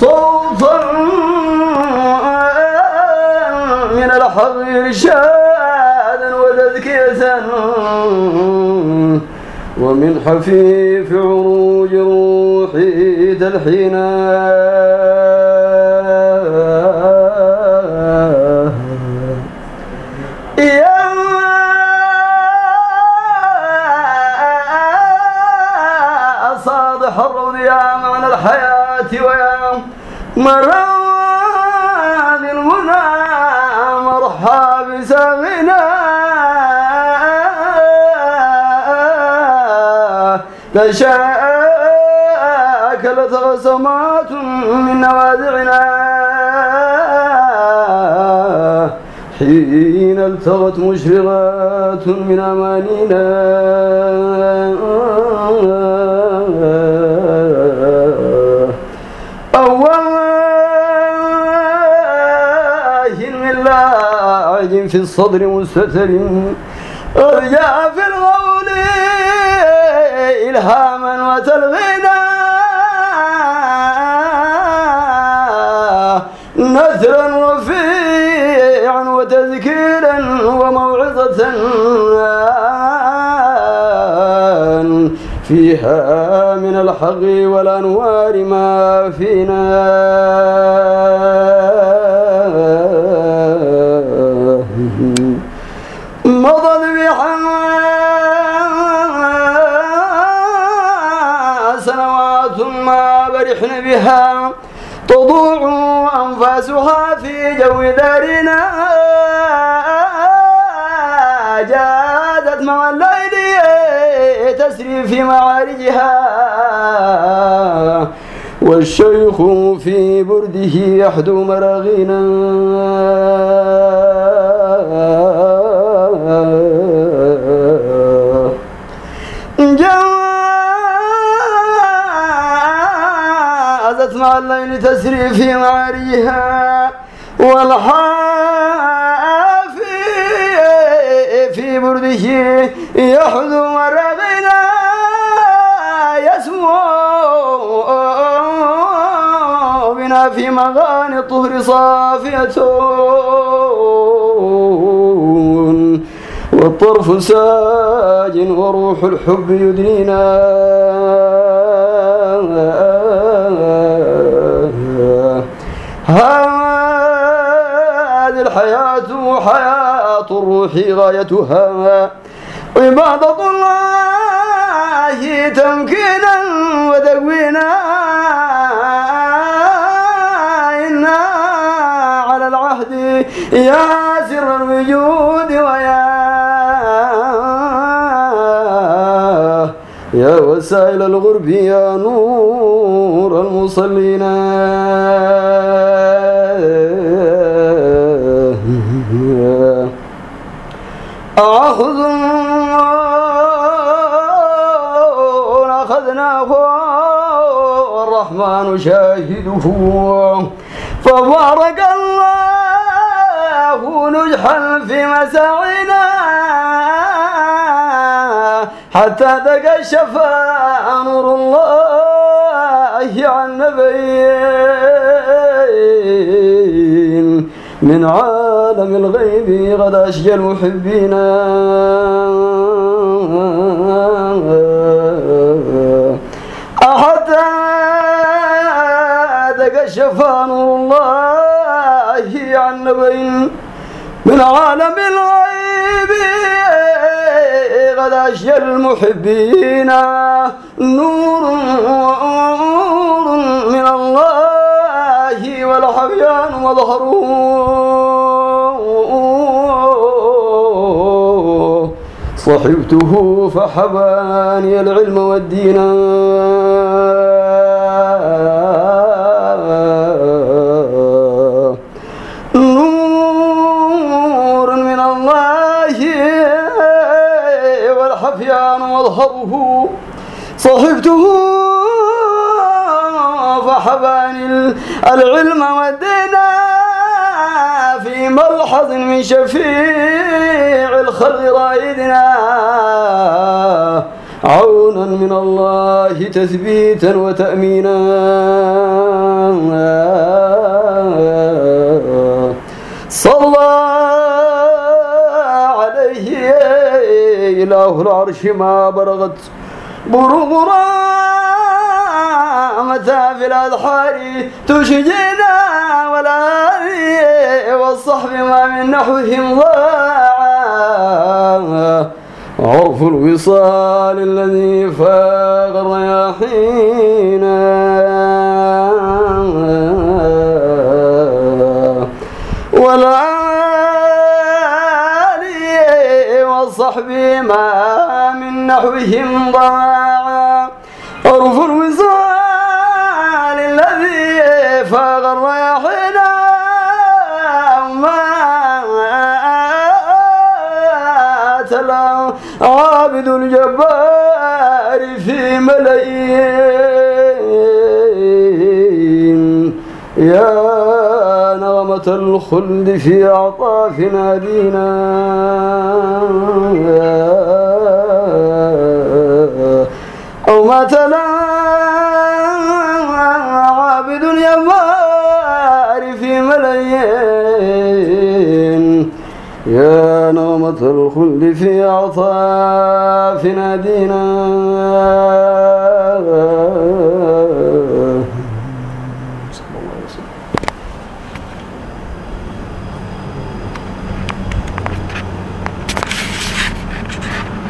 صوتا من الحق إرشادا وتذكية ومن حفيف عروج روحي تلحينا. مرام المنى مرحب سمنا تشاكلت غسمات من نوازعنا. حين التغت مشرقات من أمانينا في الصدر مستتر أرجع في الغول إلهاما وتلغينا. نثرا رفيعا وتذكيرا وموعظة. فيها من الحق والأنوار ما فينا. برحن بها. تضوع أنفاسها في جو دارنا. جازت مع الليل تسري في معارجها. والشيخ في برده يحدو مراغينا. جازت مع الليل تسري في معاريها والحافي في برده يحذو مرغنا يسمو بنا في مغاني الطهر صافية. والطرف ساج وروح الحب يدنينا. حياة الروح غايتها. عبادة الله تمكينا وتقوينا إنا على العهد يا سر الوجود ويا يا وسائل الغرب يا نور المصلين. والرحمن شاهده. فبارك الله نجحا في مساعنا حتى تكشف نور الله عن نبيين. من عالم الغيب قد أشجى المحبين. تكشف نور الله عن نبيين من عالم الغيب قد المحبين. نور من الله والحبيان مظهره صحبته فحباني العلم والدين. مظهره صحبته فحباني العلم والدين في ملحظ من شفيع الخلق رايدنا. عونا من الله تثبيتا وتأمينا. صلى إله العرش ما برغت. برغرا متى في الأضحار تشجينا ولا والصحب ما من نحوهم ضاعا عرف الوصال الذي فاق الرياحين. والصحب ما من نحوهم ضاعا عرف الوصال الذي فاق الرياحين ما تلا عابد الجبار في ملايين يا نغمة الخلد في أعطاف نادينا أو ما تلا عابد الجبار في ملايين يا نومة الخلد في أعطاف نادينا